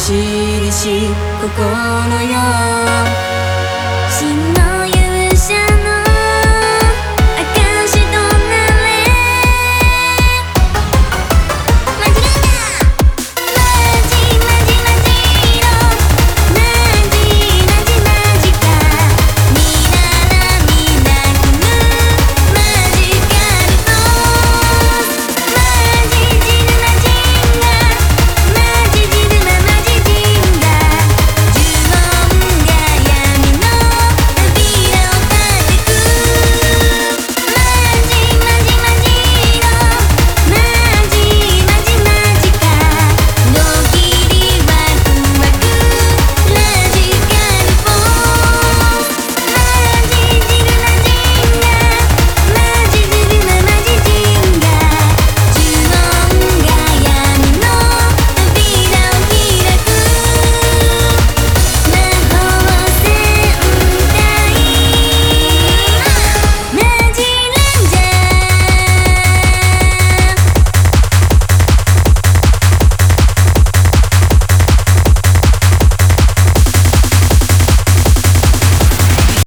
しりし心よ。